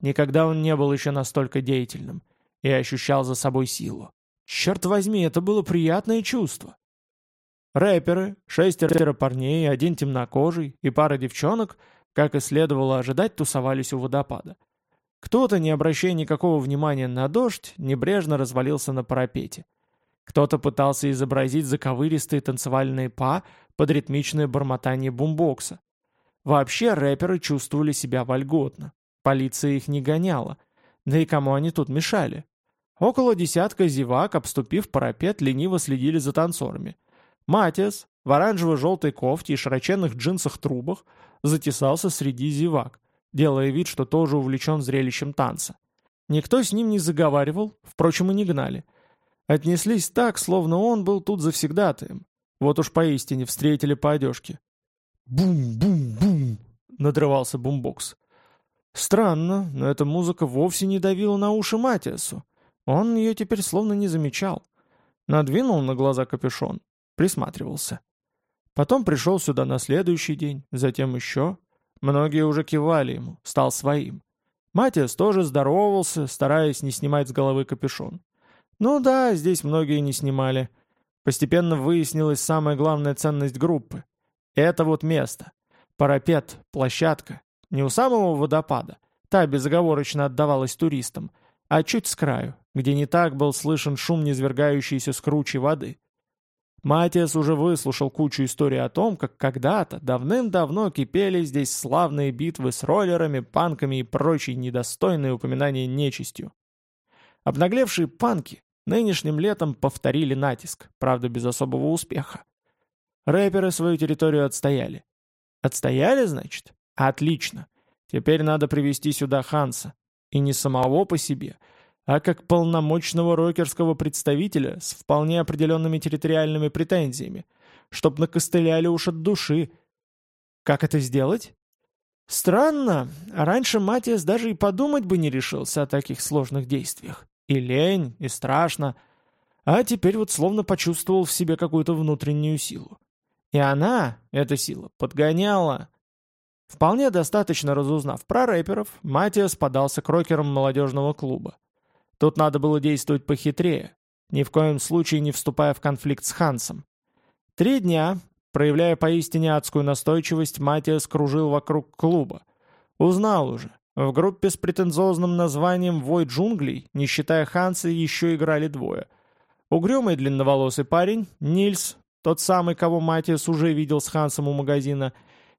Никогда он не был еще настолько деятельным и ощущал за собой силу. Черт возьми, это было приятное чувство. Рэперы, шестеро парней, один темнокожий и пара девчонок, как и следовало ожидать, тусовались у водопада. Кто-то, не обращая никакого внимания на дождь, небрежно развалился на парапете. Кто-то пытался изобразить заковыристые танцевальные па под ритмичное бормотание бумбокса. Вообще рэперы чувствовали себя вольготно. Полиция их не гоняла. Да и кому они тут мешали? Около десятка зевак, обступив парапет, лениво следили за танцорами. Матиас, в оранжево-желтой кофте и широченных джинсах-трубах, затесался среди зевак, делая вид, что тоже увлечен зрелищем танца. Никто с ним не заговаривал, впрочем, и не гнали. Отнеслись так, словно он был тут завсегдатаем. Вот уж поистине встретили по одежке. «Бум-бум-бум!» — надрывался бумбокс. Странно, но эта музыка вовсе не давила на уши Матиасу. Он ее теперь словно не замечал. Надвинул на глаза капюшон, Присматривался. Потом пришел сюда на следующий день, затем еще. Многие уже кивали ему, стал своим. Матиас тоже здоровался, стараясь не снимать с головы капюшон. Ну да, здесь многие не снимали. Постепенно выяснилась самая главная ценность группы. Это вот место. Парапет, площадка. Не у самого водопада. Та безоговорочно отдавалась туристам. А чуть с краю, где не так был слышен шум низвергающейся с кручи воды. Матиас уже выслушал кучу историй о том, как когда-то, давным-давно кипели здесь славные битвы с роллерами, панками и прочей недостойной упоминания нечистью. Обнаглевшие панки нынешним летом повторили натиск, правда без особого успеха. Рэперы свою территорию отстояли. Отстояли, значит? Отлично. Теперь надо привести сюда Ханса. И не самого по себе, а как полномочного рокерского представителя с вполне определенными территориальными претензиями, чтоб накостыляли уж от души. Как это сделать? Странно, раньше Матиас даже и подумать бы не решился о таких сложных действиях. И лень, и страшно. А теперь вот словно почувствовал в себе какую-то внутреннюю силу. И она, эта сила, подгоняла. Вполне достаточно разузнав про рэперов, Матиас подался к рокерам молодежного клуба. Тут надо было действовать похитрее, ни в коем случае не вступая в конфликт с Хансом. Три дня, проявляя поистине адскую настойчивость, Матиас кружил вокруг клуба. Узнал уже. В группе с претензозным названием «Вой джунглей», не считая Ханса, еще играли двое. Угрюмый длинноволосый парень, Нильс, тот самый, кого Матиас уже видел с Хансом у магазина,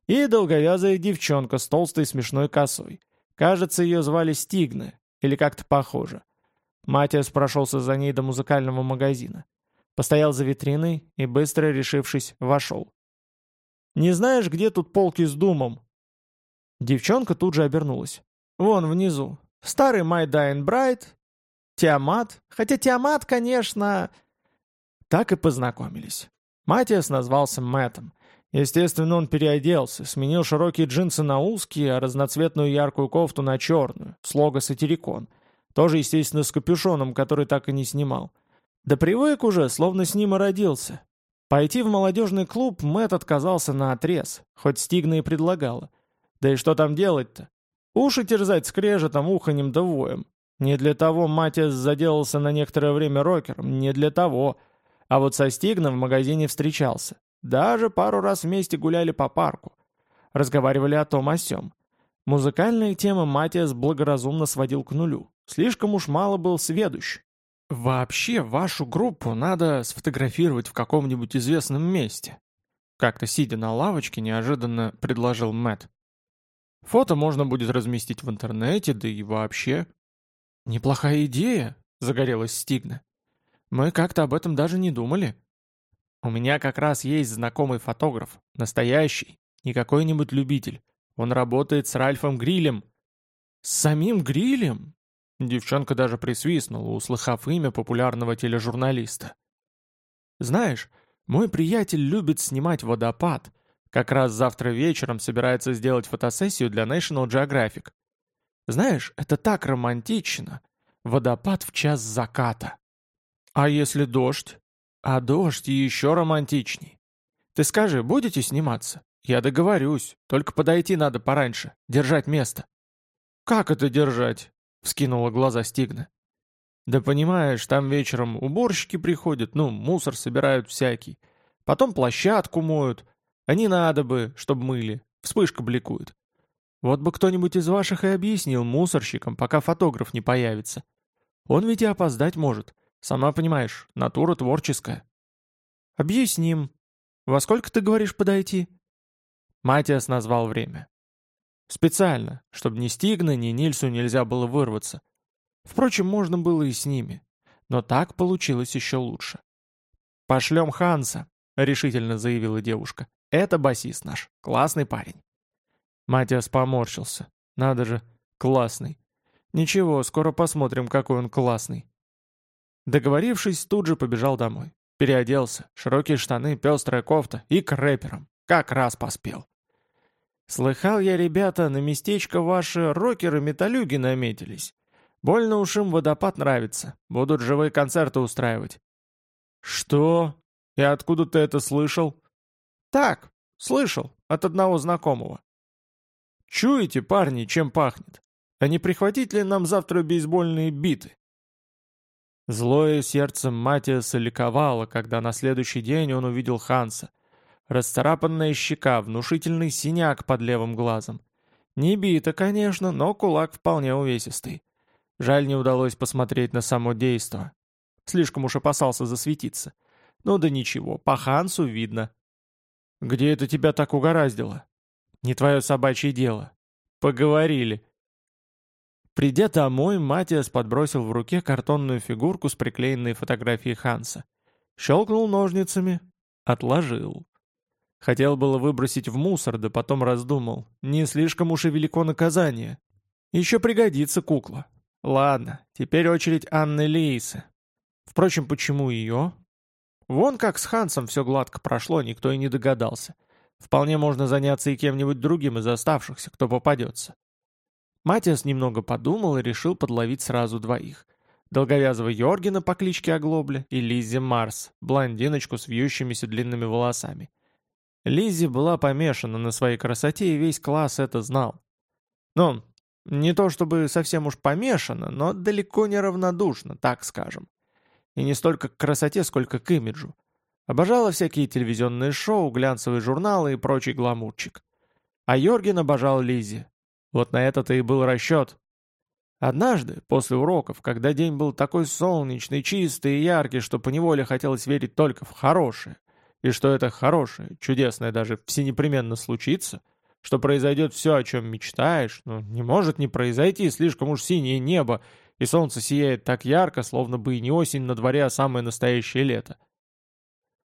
и долговязая девчонка с толстой смешной косой. Кажется, ее звали Стигна, или как-то похоже. Матиас прошелся за ней до музыкального магазина. Постоял за витриной и, быстро решившись, вошел. «Не знаешь, где тут полки с думом?» Девчонка тут же обернулась. «Вон внизу. Старый Dying Bride, Тиамат. Хотя Тиамат, конечно...» Так и познакомились. Матиас назвался Мэттом. Естественно, он переоделся, сменил широкие джинсы на узкие, а разноцветную яркую кофту на черную, с лого «Сатирикон». Тоже, естественно, с капюшоном, который так и не снимал. Да привык уже, словно с ним и родился. Пойти в молодежный клуб Мэт отказался на отрез, хоть Стигна и предлагала. Да и что там делать-то? Уши терзать скрежетом, уханем да воем. Не для того Матиас заделался на некоторое время рокером, не для того. А вот со Стигна в магазине встречался. Даже пару раз вместе гуляли по парку. Разговаривали о том о сём. Музыкальные темы Матиас благоразумно сводил к нулю. Слишком уж мало был сведущ. «Вообще, вашу группу надо сфотографировать в каком-нибудь известном месте», как-то сидя на лавочке, неожиданно предложил Мэт. «Фото можно будет разместить в интернете, да и вообще». «Неплохая идея», — загорелась Стигна. «Мы как-то об этом даже не думали». «У меня как раз есть знакомый фотограф, настоящий, не какой-нибудь любитель. Он работает с Ральфом Грилем». «С самим Грилем?» Девчонка даже присвистнула, услыхав имя популярного тележурналиста. «Знаешь, мой приятель любит снимать водопад. Как раз завтра вечером собирается сделать фотосессию для National Geographic. Знаешь, это так романтично. Водопад в час заката. А если дождь? А дождь еще романтичней. Ты скажи, будете сниматься? Я договорюсь, только подойти надо пораньше, держать место. Как это держать? Вскинула глаза Стигна. «Да понимаешь, там вечером уборщики приходят, ну, мусор собирают всякий. Потом площадку моют. Не надо бы, чтоб мыли. Вспышка бликует. Вот бы кто-нибудь из ваших и объяснил мусорщикам, пока фотограф не появится. Он ведь и опоздать может. Сама понимаешь, натура творческая». «Объясним. Во сколько ты говоришь подойти?» Матиас назвал время. Специально, чтобы ни Стигна, ни Нильсу нельзя было вырваться. Впрочем, можно было и с ними. Но так получилось еще лучше. «Пошлем Ханса», — решительно заявила девушка. «Это басист наш. Классный парень». Матиас поморщился. «Надо же, классный. Ничего, скоро посмотрим, какой он классный». Договорившись, тут же побежал домой. Переоделся. Широкие штаны, пестрая кофта и к рэперам. Как раз поспел. Слыхал я, ребята, на местечко ваши рокеры-металюги наметились. Больно уж им водопад нравится. Будут живые концерты устраивать». «Что? И откуда ты это слышал?» «Так, слышал, от одного знакомого». «Чуете, парни, чем пахнет? А не прихватить ли нам завтра бейсбольные биты?» Злое сердце Матиаса ликовало, когда на следующий день он увидел Ханса — Расцарапанная щека, внушительный синяк под левым глазом. Не бита, конечно, но кулак вполне увесистый. Жаль, не удалось посмотреть на само действо. Слишком уж опасался засветиться. Ну да ничего, по Хансу видно. «Где это тебя так угораздило?» «Не твое собачье дело». «Поговорили». Придя домой, Матиас подбросил в руке картонную фигурку с приклеенной фотографией Ханса. Щелкнул ножницами. Отложил. Хотел было выбросить в мусор, да потом раздумал. Не слишком уж и велико наказание. Еще пригодится кукла. Ладно, теперь очередь Анны Лейсы. Впрочем, почему ее? Вон как с Хансом все гладко прошло, никто и не догадался. Вполне можно заняться и кем-нибудь другим из оставшихся, кто попадется. Матиас немного подумал и решил подловить сразу двоих. Долговязого Йоргена по кличке Оглобля и Лиззи Марс, блондиночку с вьющимися длинными волосами. Лиззи была помешана на своей красоте, и весь класс это знал. Ну, не то чтобы совсем уж помешана, но далеко не равнодушна, так скажем. И не столько к красоте, сколько к имиджу. Обожала всякие телевизионные шоу, глянцевые журналы и прочий гламурчик. А Йорген обожал Лизи. Вот на это-то и был расчет. Однажды, после уроков, когда день был такой солнечный, чистый и яркий, что поневоле хотелось верить только в хорошее, и что это хорошее, чудесное даже всенепременно случится, что произойдет все, о чем мечтаешь, но не может не произойти, слишком уж синее небо, и солнце сияет так ярко, словно бы и не осень на дворе, а самое настоящее лето.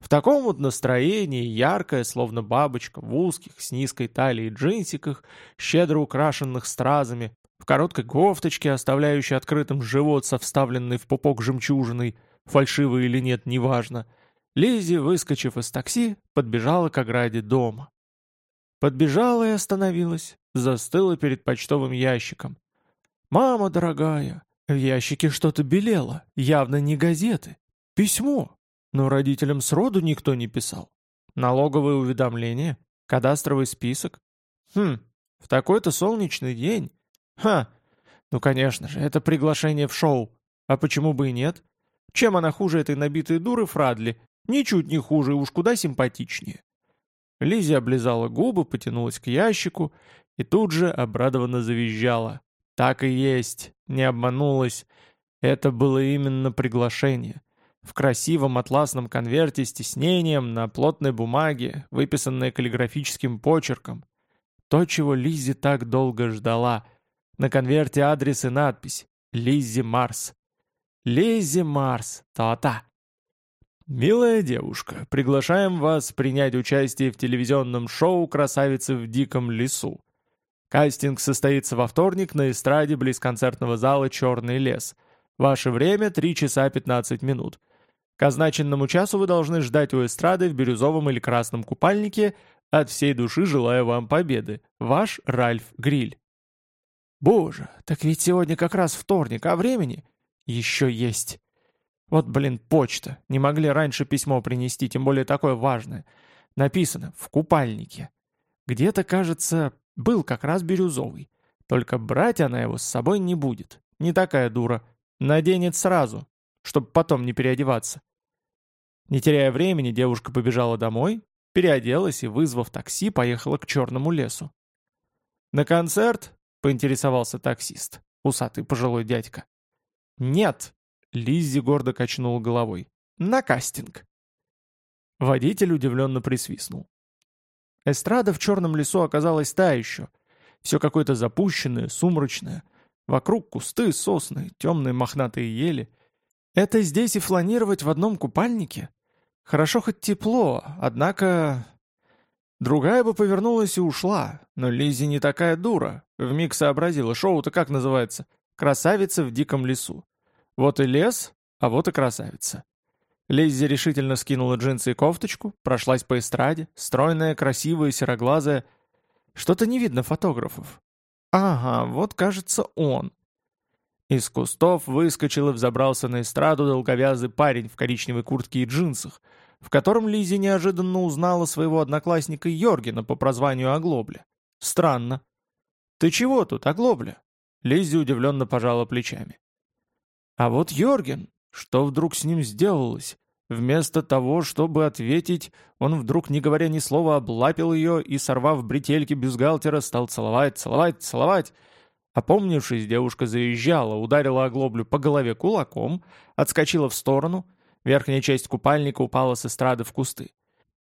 В таком вот настроении, яркая, словно бабочка, в узких, с низкой талией джинсиках, щедро украшенных стразами, в короткой кофточке, оставляющей открытым живот со вставленной в пупок жемчужиной, фальшивый или нет, неважно, Лизи, выскочив из такси, подбежала к ограде дома. Подбежала и остановилась, застыла перед почтовым ящиком. «Мама дорогая, в ящике что-то белело, явно не газеты. Письмо. Но родителям сроду никто не писал. Налоговые уведомления, кадастровый список. Хм, в такой-то солнечный день. Ха, ну конечно же, это приглашение в шоу. А почему бы и нет? Чем она хуже этой набитой дуры Фрадли, Ничуть не хуже, уж куда симпатичнее. Лизи облизала губы, потянулась к ящику и тут же обрадованно завизжала. Так и есть, не обманулась. Это было именно приглашение. В красивом атласном конверте с тиснением на плотной бумаге, выписанное каллиграфическим почерком. То, чего Лиззи так долго ждала. На конверте адрес и надпись «Лиззи Марс». «Лиззи Марс, то-то». «Милая девушка, приглашаем вас принять участие в телевизионном шоу «Красавицы в диком лесу». Кастинг состоится во вторник на эстраде близ концертного зала «Черный лес». Ваше время — 3 часа 15 минут. К означенному часу вы должны ждать у эстрады в бирюзовом или красном купальнике. От всей души желаю вам победы. Ваш Ральф Гриль. Боже, так ведь сегодня как раз вторник, а времени еще есть. Вот, блин, почта. Не могли раньше письмо принести, тем более такое важное. Написано «в купальнике». Где-то, кажется, был как раз бирюзовый. Только брать она его с собой не будет. Не такая дура. Наденет сразу, чтобы потом не переодеваться. Не теряя времени, девушка побежала домой, переоделась и, вызвав такси, поехала к черному лесу. «На концерт?» — поинтересовался таксист, усатый пожилой дядька. «Нет», Лиззи гордо качнул головой. «На кастинг!» Водитель удивленно присвистнул. Эстрада в черном лесу оказалась та еще. Все какое-то запущенное, сумрачное. Вокруг кусты, сосны, темные мохнатые ели. Это здесь и фланировать в одном купальнике? Хорошо хоть тепло, однако... Другая бы повернулась и ушла, но Лиззи не такая дура. Вмиг сообразила, шоу-то как называется? «Красавица в диком лесу». Вот и лес, а вот и красавица. Лиззи решительно скинула джинсы и кофточку, прошлась по эстраде, стройная, красивая, сероглазая. Что-то не видно фотографов. Ага, вот кажется он. Из кустов выскочил и взобрался на эстраду долговязый парень в коричневой куртке и джинсах, в котором Лиззи неожиданно узнала своего одноклассника Йоргена по прозванию Оглобля. Странно. «Ты чего тут, Оглобля?» Лиззи удивленно пожала плечами. А вот Йорген, что вдруг с ним сделалось? Вместо того, чтобы ответить, он вдруг, не говоря ни слова, облапил ее и, сорвав бретельки бюстгальтера, стал целовать, целовать, целовать. Опомнившись, девушка заезжала, ударила оглоблю по голове кулаком, отскочила в сторону, верхняя часть купальника упала с эстрады в кусты.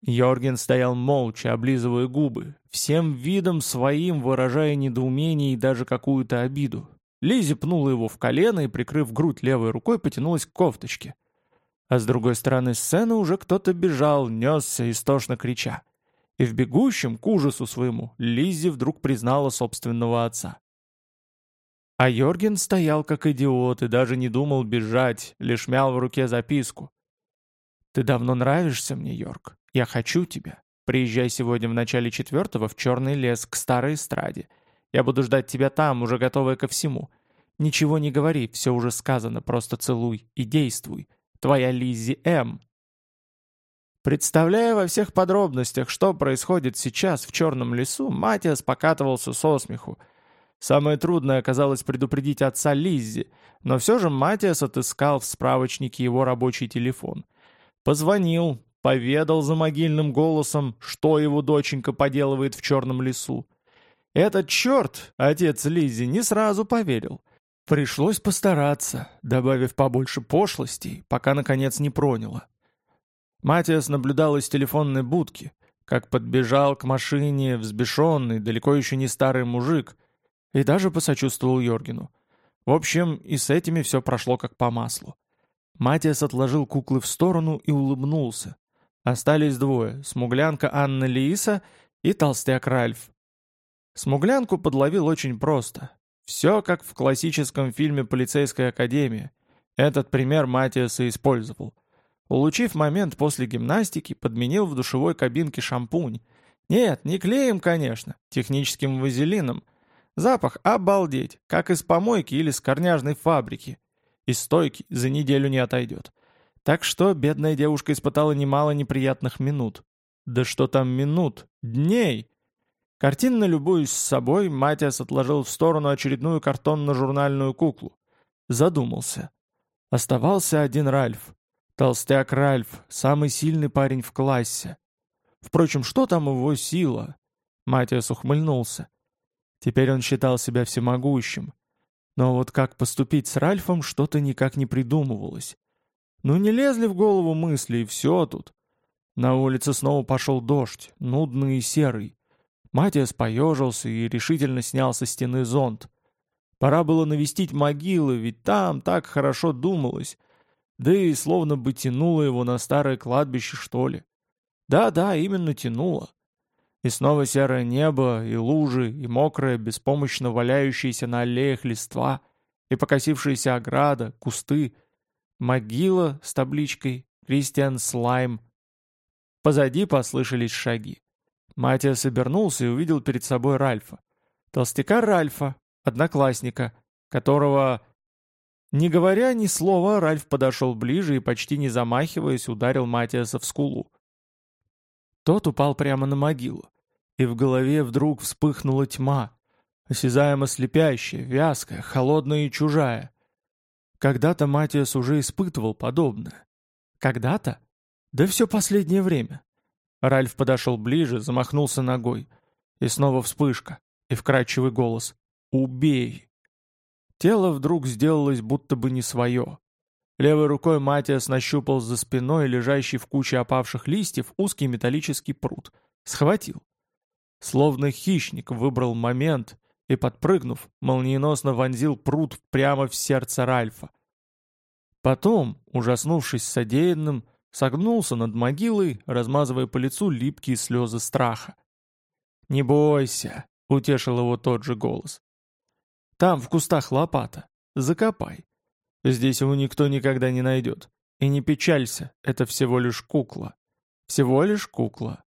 Йорген стоял молча, облизывая губы, всем видом своим выражая недоумение и даже какую-то обиду. Лизи пнула его в колено и, прикрыв грудь левой рукой, потянулась к кофточке. А с другой стороны сцены уже кто-то бежал, несся, истошно крича. И в бегущем, к ужасу своему, Лиззи вдруг признала собственного отца. А Йорген стоял как идиот и даже не думал бежать, лишь мял в руке записку. «Ты давно нравишься мне, Йорк. Я хочу тебя. Приезжай сегодня в начале четвертого в Черный лес к старой эстраде. Я буду ждать тебя там, уже готовая ко всему. Ничего не говори, все уже сказано, просто целуй и действуй. Твоя Лиззи М. Представляя во всех подробностях, что происходит сейчас в Черном лесу, Матиас покатывался со смеху. Самое трудное оказалось предупредить отца Лиззи, но все же Матиас отыскал в справочнике его рабочий телефон. Позвонил, поведал за могильным голосом, что его доченька поделывает в Черном лесу. Этот черт, отец Лиззи, не сразу поверил. Пришлось постараться, добавив побольше пошлостей, пока наконец не проняло. Матиас наблюдал из телефонной будки, как подбежал к машине взбешенный, далеко еще не старый мужик, и даже посочувствовал Йоргену. В общем, и с этими все прошло как по маслу. Матиас отложил куклы в сторону и улыбнулся. Остались двое — смуглянка Анна Лииса и толстяк Ральф. Смуглянку подловил очень просто. Все как в классическом фильме «Полицейская академия». Этот пример Матиаса использовал — Улучив момент после гимнастики, подменил в душевой кабинке шампунь. Нет, не клеем, конечно, техническим вазелином. Запах обалдеть, как из помойки или с корняжной фабрики. Из стойки за неделю не отойдет. Так что бедная девушка испытала немало неприятных минут. Да что там минут? Дней! Картинно любуясь с собой, Матиас отложил в сторону очередную картонно-журнальную куклу. Задумался. Оставался один Ральф. Толстяк Ральф, самый сильный парень в классе. Впрочем, что там его сила? Матиас ухмыльнулся. Теперь он считал себя всемогущим. Но вот как поступить с Ральфом, что-то никак не придумывалось. Ну не лезли в голову мысли, и все тут. На улице снова пошел дождь, нудный и серый. Матиас поежился и решительно снял со стены зонт. Пора было навестить могилы, ведь там так хорошо думалось. Да и словно бы тянуло его на старое кладбище, что ли. Да-да, именно тянуло. И снова серое небо, и лужи, и мокрая, беспомощно валяющаяся на аллеях листва, и покосившаяся ограда, кусты, могила с табличкой «Кристиан Слайм». Позади послышались шаги. Матиас обернулся и увидел перед собой Ральфа. Толстяка Ральфа, одноклассника, которого не говоря ни слова, Ральф подошел ближе и, почти не замахиваясь, ударил Матиаса в скулу. Тот упал прямо на могилу, и в голове вдруг вспыхнула тьма, осязаемо слепящая, вязкая, холодная и чужая. Когда-то Матиас уже испытывал подобное. Когда-то? Да все последнее время. Ральф подошел ближе, замахнулся ногой. И снова вспышка, и вкрадчивый голос. «Убей!» Тело вдруг сделалось будто бы не свое. Левой рукой Матиас нащупал за спиной лежащий в куче опавших листьев узкий металлический пруд. Схватил. Словно хищник выбрал момент и, подпрыгнув, молниеносно вонзил пруд прямо в сердце Ральфа. Потом, ужаснувшись содеянным, согнулся над могилой, размазывая по лицу липкие слезы страха. «Не бойся», — утешил его тот же голос. Там, в кустах лопата. Закопай. Здесь его никто никогда не найдет. И не печалься, это всего лишь кукла. Всего лишь кукла.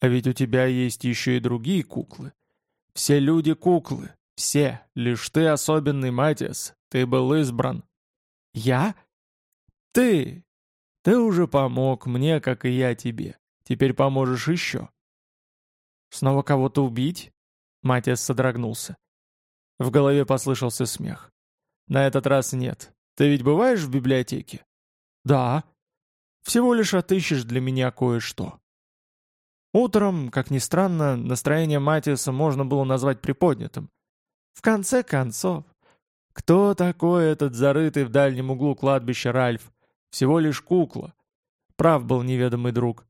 А ведь у тебя есть еще и другие куклы. Все люди куклы. Все. Лишь ты особенный, Матиас. Ты был избран. Я? Ты. Ты уже помог мне, как и я тебе. Теперь поможешь еще. Снова кого-то убить? Матиас содрогнулся. В голове послышался смех. «На этот раз нет. Ты ведь бываешь в библиотеке?» «Да». «Всего лишь отыщешь для меня кое-что». Утром, как ни странно, настроение Матиаса можно было назвать приподнятым. В конце концов, кто такой этот зарытый в дальнем углу кладбища Ральф? Всего лишь кукла. Прав был неведомый друг.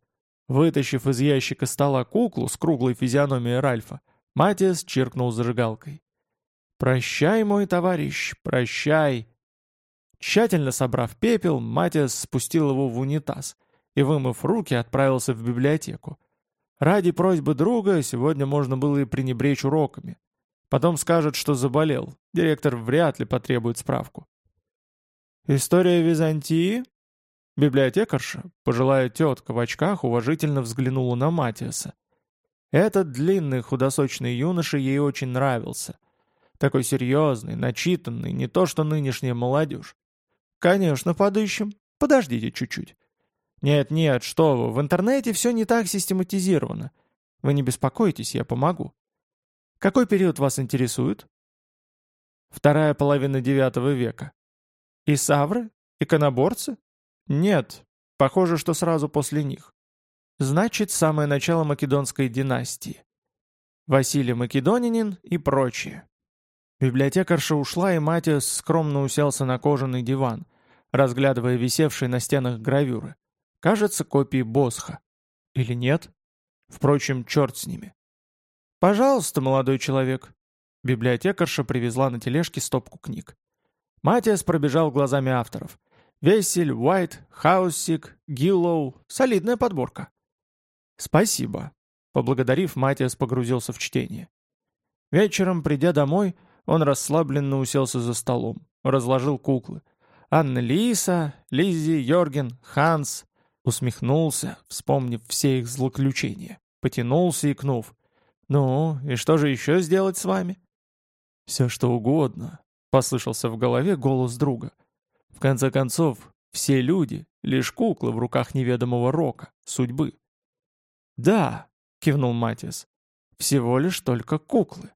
Вытащив из ящика стола куклу с круглой физиономией Ральфа, Матиас чиркнул зажигалкой. «Прощай, мой товарищ, прощай!» Тщательно собрав пепел, Матиас спустил его в унитаз и, вымыв руки, отправился в библиотеку. Ради просьбы друга сегодня можно было и пренебречь уроками. Потом скажет, что заболел. Директор вряд ли потребует справку. «История Византии?» Библиотекарша, пожилая тетка в очках, уважительно взглянула на Матиаса. Этот длинный худосочный юноша ей очень нравился. Такой серьезный, начитанный, не то что нынешняя молодежь. «Конечно, подыщем. Подождите чуть-чуть». «Нет-нет, что вы, в интернете все не так систематизировано. Вы не беспокойтесь, я помогу». «Какой период вас интересует?» «Вторая половина девятого века». «И савры? Иконоборцы?» «Нет, похоже, что сразу после них». «Значит, самое начало Македонской династии». Василий Македонянин и прочие. Библиотекарша ушла, и Матиас скромно уселся на кожаный диван, разглядывая висевшие на стенах гравюры. Кажется, копии Босха. Или нет? Впрочем, черт с ними. «Пожалуйста, молодой человек». Библиотекарша привезла на тележке стопку книг. Матиас пробежал глазами авторов. Весель, Уайт, Хаусик, Гиллоу. Солидная подборка. «Спасибо». Поблагодарив, Матиас погрузился в чтение. Вечером, придя домой, он расслабленно уселся за столом, разложил куклы. Анна Лиса, Лиззи, Йорген, Ханс. Усмехнулся, вспомнив все их злоключения. Потянулся, икнув. «Ну, и что же еще сделать с вами?» «Все что угодно», — послышался в голове голос друга. «В конце концов, все люди — лишь куклы в руках неведомого рока, судьбы». «Да», — кивнул Матиас, — «всего лишь только куклы».